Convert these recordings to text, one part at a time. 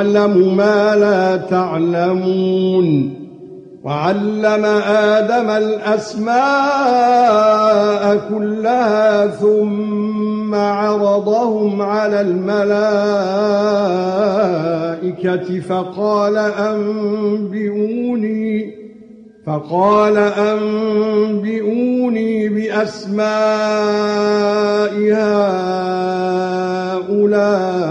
اعلم ما لا تعلمون وعلم آدم الأسماء كلها ثم عرضهم على الملائكة فقال أنبئوني فقال أنبئوني بأسماء هؤلاء.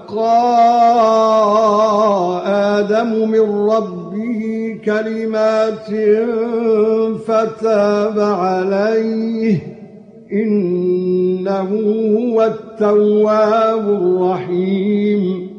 آدم من ربه كلمات فتاب عليه إنه هو التواب الرحيم.